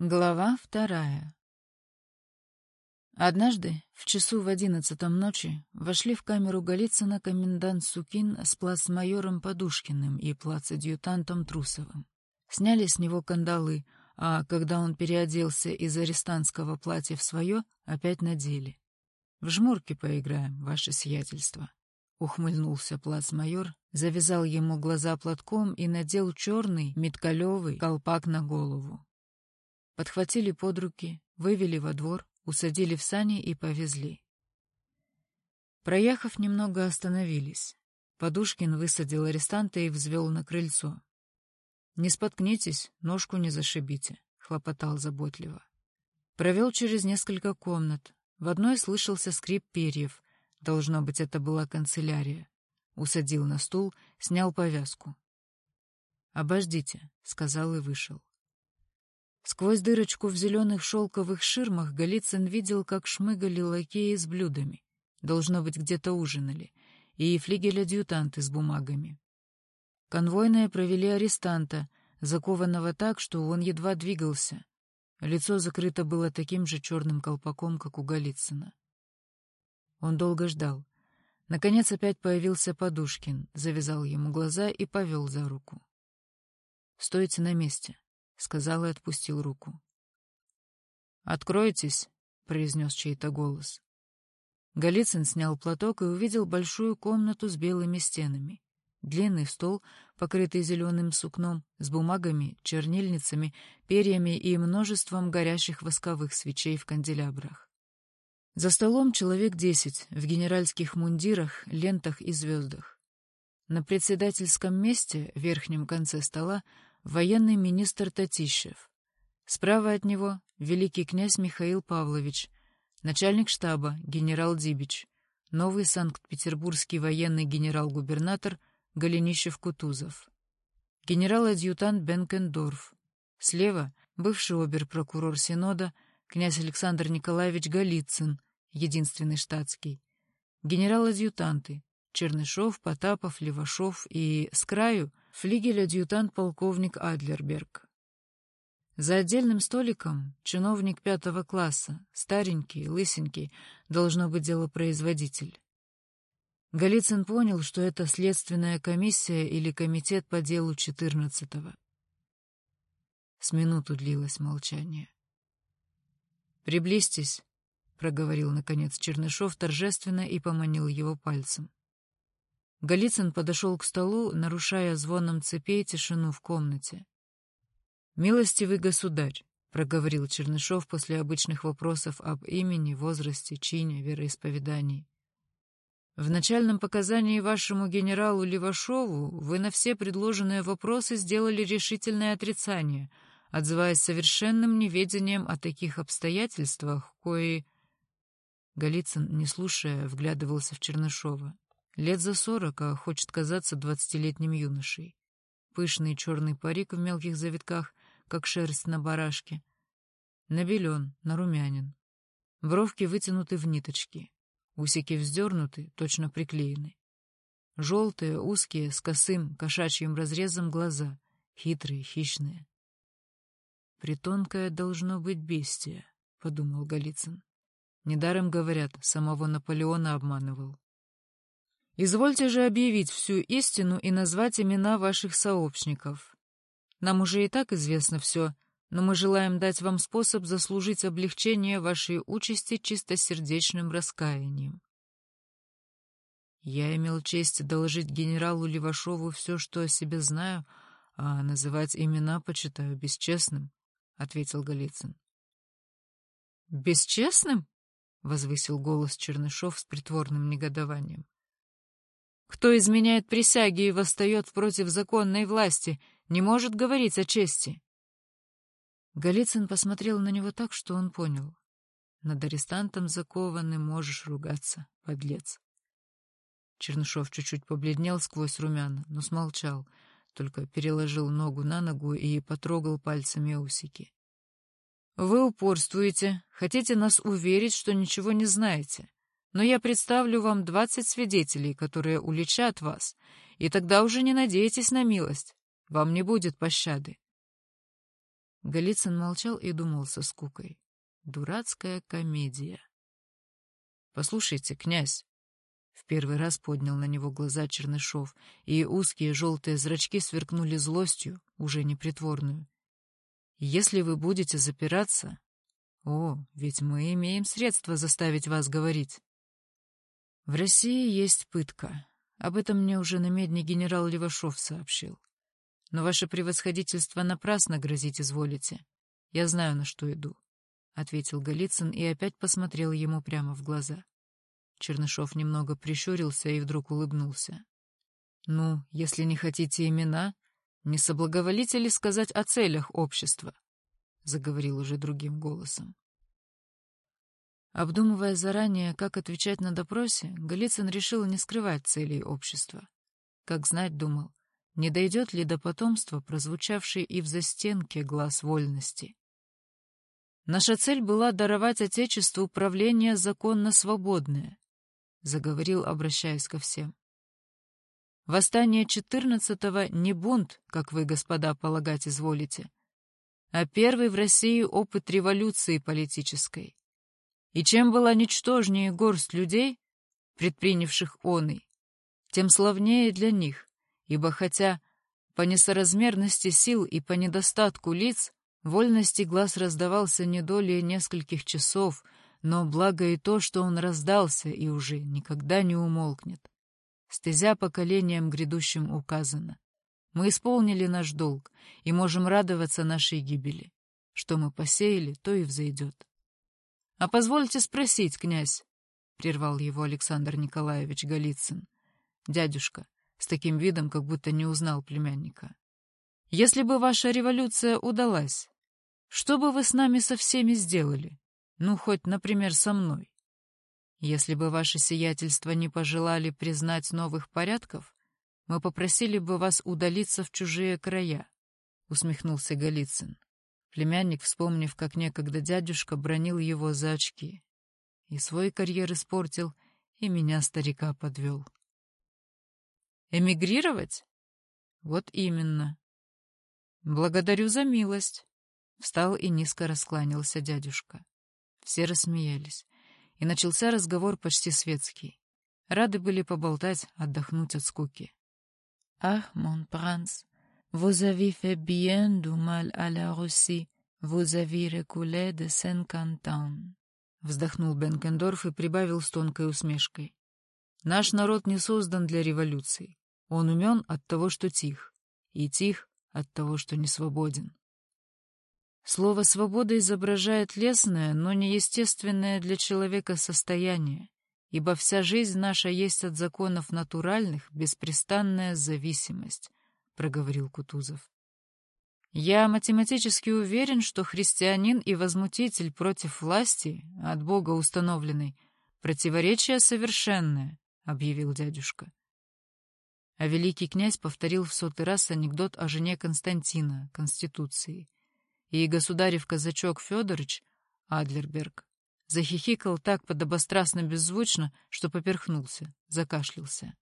Глава вторая Однажды, в часу в одиннадцатом ночи, вошли в камеру Голицына комендант Сукин с плацмайором Подушкиным и плацадъютантом Трусовым. Сняли с него кандалы, а когда он переоделся из арестантского платья в свое, опять надели. «В жмурки поиграем, ваше сиятельство», — ухмыльнулся плацмайор, завязал ему глаза платком и надел черный, меткалевый колпак на голову. Подхватили под руки, вывели во двор, усадили в сани и повезли. Проехав немного, остановились. Подушкин высадил арестанта и взвел на крыльцо. «Не споткнитесь, ножку не зашибите», — хлопотал заботливо. Провел через несколько комнат. В одной слышался скрип перьев. Должно быть, это была канцелярия. Усадил на стул, снял повязку. «Обождите», — сказал и вышел. Сквозь дырочку в зеленых шелковых ширмах Голицын видел, как шмыгали лакеи с блюдами. Должно быть, где-то ужинали. И флигель-адъютанты с бумагами. Конвойные провели арестанта, закованного так, что он едва двигался. Лицо закрыто было таким же черным колпаком, как у Голицына. Он долго ждал. Наконец опять появился Подушкин, завязал ему глаза и повел за руку. «Стойте на месте», — сказал и отпустил руку. «Откройтесь», — произнес чей-то голос. Голицын снял платок и увидел большую комнату с белыми стенами. Длинный стол, покрытый зеленым сукном, с бумагами, чернильницами, перьями и множеством горящих восковых свечей в канделябрах. За столом человек десять, в генеральских мундирах, лентах и звездах. На председательском месте, в верхнем конце стола, военный министр Татищев. Справа от него великий князь Михаил Павлович, начальник штаба генерал Дибич, новый санкт-петербургский военный генерал-губернатор Голенищев-Кутузов, генерал-адъютант Бенкендорф. Слева бывший обер-прокурор Синода князь Александр Николаевич Голицын, единственный штатский, генерал-адъютанты Чернышов, Потапов, Левашов и, с краю, флигель-адъютант полковник Адлерберг. За отдельным столиком чиновник пятого класса, старенький, лысенький, должно быть делопроизводитель. Голицын понял, что это следственная комиссия или комитет по делу четырнадцатого. С минуту длилось молчание. «Приблизьтесь», — проговорил, наконец, Чернышов торжественно и поманил его пальцем. Голицын подошел к столу, нарушая звоном цепей тишину в комнате. «Милостивый государь», — проговорил Чернышов после обычных вопросов об имени, возрасте, чине, вероисповедании. «В начальном показании вашему генералу Левашову вы на все предложенные вопросы сделали решительное отрицание, отзываясь совершенным неведением о таких обстоятельствах, кои...» Голицын, не слушая, вглядывался в Чернышова. Лет за сорок, а хочет казаться двадцатилетним юношей. Пышный черный парик в мелких завитках, как шерсть на барашке. Набелен, нарумянин. Бровки вытянуты в ниточки. Усики вздернуты, точно приклеены. Желтые, узкие, с косым, кошачьим разрезом глаза, хитрые, хищные. «Притонкое должно быть бестия», — подумал Голицын. Недаром говорят, самого Наполеона обманывал. Извольте же объявить всю истину и назвать имена ваших сообщников. Нам уже и так известно все, но мы желаем дать вам способ заслужить облегчение вашей участи чистосердечным раскаянием. Я имел честь доложить генералу Левашову все, что о себе знаю, а называть имена почитаю бесчестным, — ответил Голицын. — Бесчестным? — возвысил голос Чернышов с притворным негодованием. Кто изменяет присяги и восстает против законной власти, не может говорить о чести. Голицын посмотрел на него так, что он понял. Над арестантом закованным можешь ругаться, подлец. Чернышов чуть-чуть побледнел сквозь румяна, но смолчал, только переложил ногу на ногу и потрогал пальцами усики. «Вы упорствуете, хотите нас уверить, что ничего не знаете но я представлю вам двадцать свидетелей, которые уличат вас, и тогда уже не надейтесь на милость, вам не будет пощады. Голицын молчал и думал со скукой. Дурацкая комедия. «Послушайте, князь!» В первый раз поднял на него глаза Чернышов, и узкие желтые зрачки сверкнули злостью, уже непритворную. «Если вы будете запираться...» «О, ведь мы имеем средства заставить вас говорить!» «В России есть пытка. Об этом мне уже намедни генерал Левашов сообщил. Но ваше превосходительство напрасно грозить изволите. Я знаю, на что иду, — ответил Голицын и опять посмотрел ему прямо в глаза. Чернышов немного прищурился и вдруг улыбнулся. — Ну, если не хотите имена, не соблаговолите ли сказать о целях общества? — заговорил уже другим голосом. Обдумывая заранее, как отвечать на допросе, Голицын решил не скрывать целей общества. Как знать, думал, не дойдет ли до потомства прозвучавший и в застенке глаз вольности. Наша цель была даровать Отечеству управление законно свободное, заговорил, обращаясь ко всем. Восстание четырнадцатого не бунт, как вы, господа, полагать изволите, а первый в России опыт революции политической. И чем была ничтожнее горсть людей, предпринявших оный, тем славнее для них, ибо хотя по несоразмерности сил и по недостатку лиц вольности глаз раздавался не долей нескольких часов, но благо и то, что он раздался и уже никогда не умолкнет. Стезя поколениям грядущим указано. Мы исполнили наш долг и можем радоваться нашей гибели. Что мы посеяли, то и взойдет. — А позвольте спросить, князь, — прервал его Александр Николаевич Голицын. — Дядюшка, с таким видом, как будто не узнал племянника. «Если бы ваша революция удалась, что бы вы с нами со всеми сделали? Ну, хоть, например, со мной. Если бы ваше сиятельство не пожелали признать новых порядков, мы попросили бы вас удалиться в чужие края», — усмехнулся Голицын. Племянник, вспомнив, как некогда дядюшка бронил его за очки. И свой карьер испортил, и меня, старика, подвел. Эмигрировать? Вот именно. Благодарю за милость. Встал и низко раскланялся дядюшка. Все рассмеялись, и начался разговор почти светский. Рады были поболтать, отдохнуть от скуки. «Ах, мон пранс, vous avez fait bien du mal à la Russie, vous avez reculé de cinquante ans». Вздохнул Бенкендорф и прибавил с тонкой усмешкой. Наш народ не создан для революции. Он умен от того, что тих, и тих от того, что не свободен. Слово «свобода» изображает лесное, но неестественное для человека состояние, ибо вся жизнь наша есть от законов натуральных беспрестанная зависимость, — проговорил Кутузов. Я математически уверен, что христианин и возмутитель против власти, от Бога установленной, противоречие совершенное, — объявил дядюшка. А великий князь повторил в сотый раз анекдот о жене Константина, Конституции. И государев казачок Федорович, Адлерберг, захихикал так подобострастно беззвучно, что поперхнулся, закашлялся.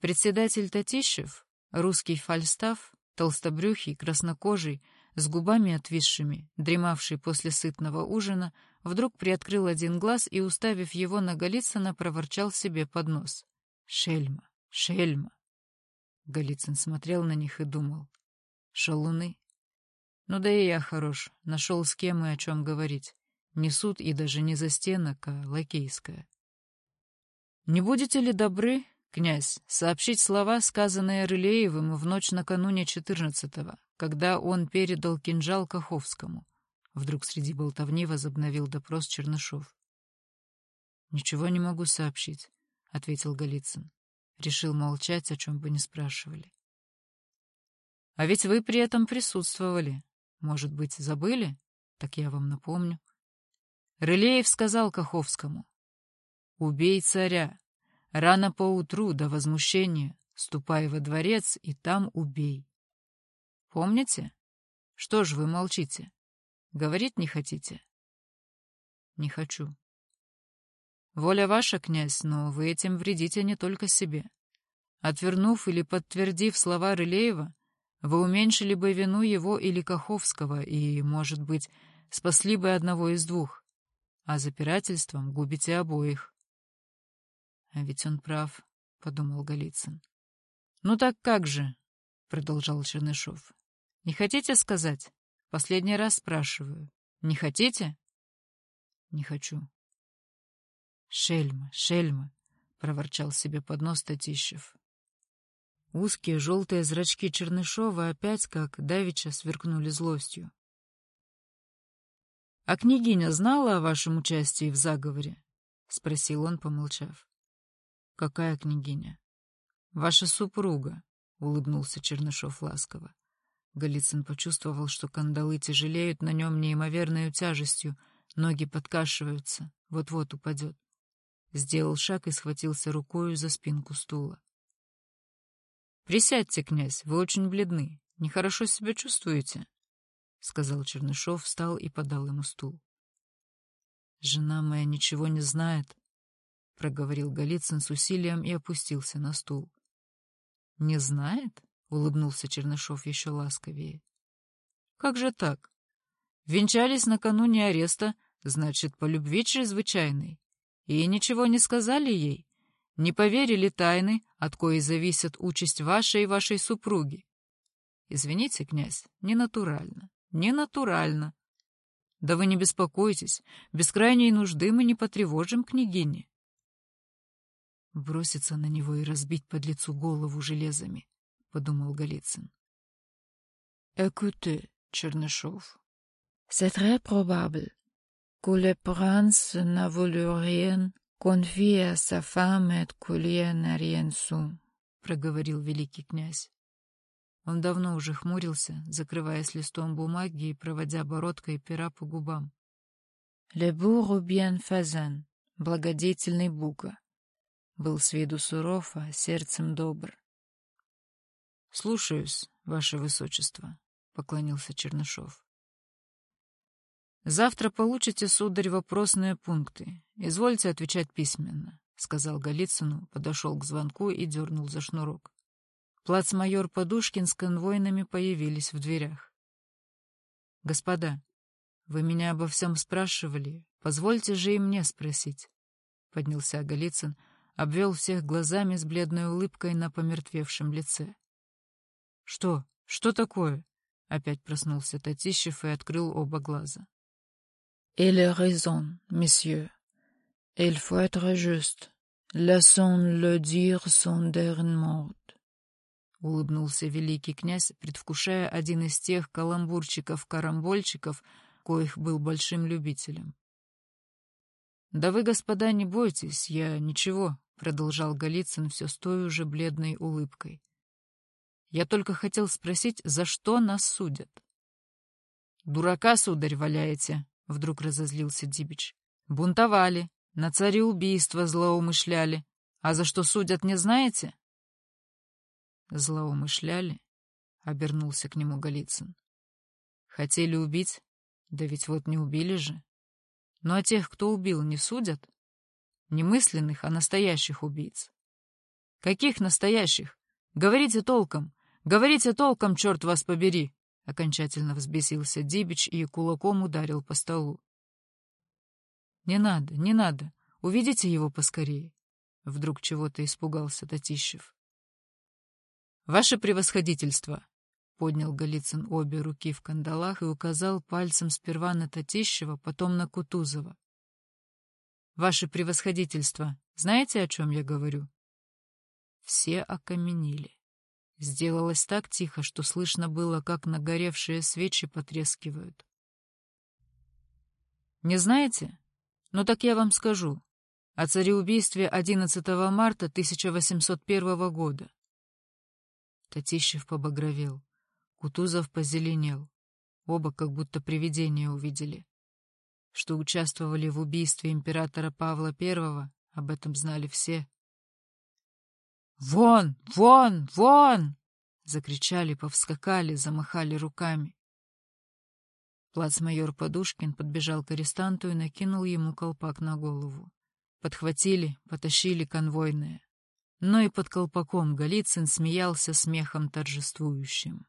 Председатель Татищев, русский фальстав, толстобрюхий, краснокожий, с губами отвисшими, дремавший после сытного ужина, вдруг приоткрыл один глаз и, уставив его на Голицына, проворчал себе под нос. «Шельма! Шельма!» Голицын смотрел на них и думал. Шалуны. Ну да и я хорош, нашел с кем и о чем говорить. Не суд и даже не застенок, а лакейская. Не будете ли добры, князь, сообщить слова, сказанные Рылеевым в ночь накануне четырнадцатого, когда он передал кинжал Каховскому? Вдруг среди болтовни возобновил допрос Чернышов. «Ничего не могу сообщить», — ответил Голицын. Решил молчать, о чем бы не спрашивали. А ведь вы при этом присутствовали. Может быть, забыли? Так я вам напомню. Рылеев сказал Каховскому. «Убей царя. Рано поутру до возмущения ступай во дворец и там убей». Помните? Что ж вы молчите? Говорить не хотите? Не хочу. Воля ваша, князь, но вы этим вредите не только себе. Отвернув или подтвердив слова Рылеева, вы уменьшили бы вину его или Каховского и, может быть, спасли бы одного из двух, а запирательством губите обоих. — А ведь он прав, — подумал Голицын. — Ну так как же, — продолжал Чернышов. — Не хотите сказать? Последний раз спрашиваю. Не хотите? — Не хочу. — Шельма, шельма, — проворчал себе под нос Татищев. Узкие желтые зрачки Чернышова опять, как давеча, сверкнули злостью. — А княгиня знала о вашем участии в заговоре? — спросил он, помолчав. — Какая княгиня? — Ваша супруга, — улыбнулся Чернышов ласково. Голицын почувствовал, что кандалы тяжелеют на нем неимоверной тяжестью, ноги подкашиваются, вот-вот упадет. Сделал шаг и схватился рукою за спинку стула. «Присядьте, князь, вы очень бледны. Нехорошо себя чувствуете?» — сказал Чернышов, встал и подал ему стул. «Жена моя ничего не знает», — проговорил Голицын с усилием и опустился на стул. «Не знает?» — улыбнулся Чернышов еще ласковее. «Как же так? Венчались накануне ареста, значит, по любви чрезвычайной. И ничего не сказали ей?» Не поверили тайны, от коей зависит участь вашей и вашей супруги. Извините, князь, не натурально, не натурально. Да вы не беспокойтесь, без крайней нужды мы не потревожим княгини. Броситься на него и разбить под лицу голову железами, — подумал Голицын. Écoutez, Чернышов, c'est très probable que le prince n'a voulu rien «Конфия сафамет кульен ариенсу», — проговорил великий князь. Он давно уже хмурился, закрываясь листом бумаги и проводя бородкой пера по губам. «Le bourg bien благодетельный буга», был с виду суров, а сердцем добр. «Слушаюсь, ваше высочество», — поклонился Чернышов. «Завтра получите, сударь, вопросные пункты. Извольте отвечать письменно», — сказал Голицыну, подошел к звонку и дернул за шнурок. Плацмайор Подушкин с конвойными появились в дверях. «Господа, вы меня обо всем спрашивали, позвольте же и мне спросить», — поднялся Голицын, обвел всех глазами с бледной улыбкой на помертвевшем лице. «Что? Что такое?» — опять проснулся Татищев и открыл оба глаза. A raison, monsieur. Il faut être juste. Laissons-le dire son dernier. Улыбнулся великий князь, предвкушая один из тех каламбурчиков-карамбольчиков, коих был большим любителем. «Да вы, господа, не бойтесь, я ничего», — продолжал Голицын все с той уже бледной улыбкой. «Я только хотел спросить, за что нас судят?» «Дурака, сударь, валяете», — вдруг разозлился Дибич. «Бунтовали, на цареубийство злоумышляли. А за что судят, не знаете?» «Злоумышляли?» — обернулся к нему Голицын. «Хотели убить? Да ведь вот не убили же. Ну а тех, кто убил, не судят? Не мысленных, а настоящих убийц. Каких настоящих? Говорите толком! Говорите толком, черт вас побери!» Окончательно взбесился Дибич и кулаком ударил по столу. «Не надо, не надо. Увидите его поскорее». Вдруг чего-то испугался Татищев. «Ваше превосходительство!» — поднял Голицын обе руки в кандалах и указал пальцем сперва на Татищева, потом на Кутузова. «Ваше превосходительство, знаете, о чем я говорю?» Все окаменели. Сделалось так тихо, что слышно было, как нагоревшие свечи потрескивают. «Не знаете? Ну так я вам скажу. О цареубийстве 11 марта 1801 года». Татищев побагровел. Кутузов позеленел. Оба как будто привидения увидели. Что участвовали в убийстве императора Павла I, об этом знали все. «Вон! Вон! Вон!» Закричали, повскакали, замахали руками. Плацмайор Подушкин подбежал к арестанту и накинул ему колпак на голову. Подхватили, потащили конвойные. Но и под колпаком Голицын смеялся смехом торжествующим.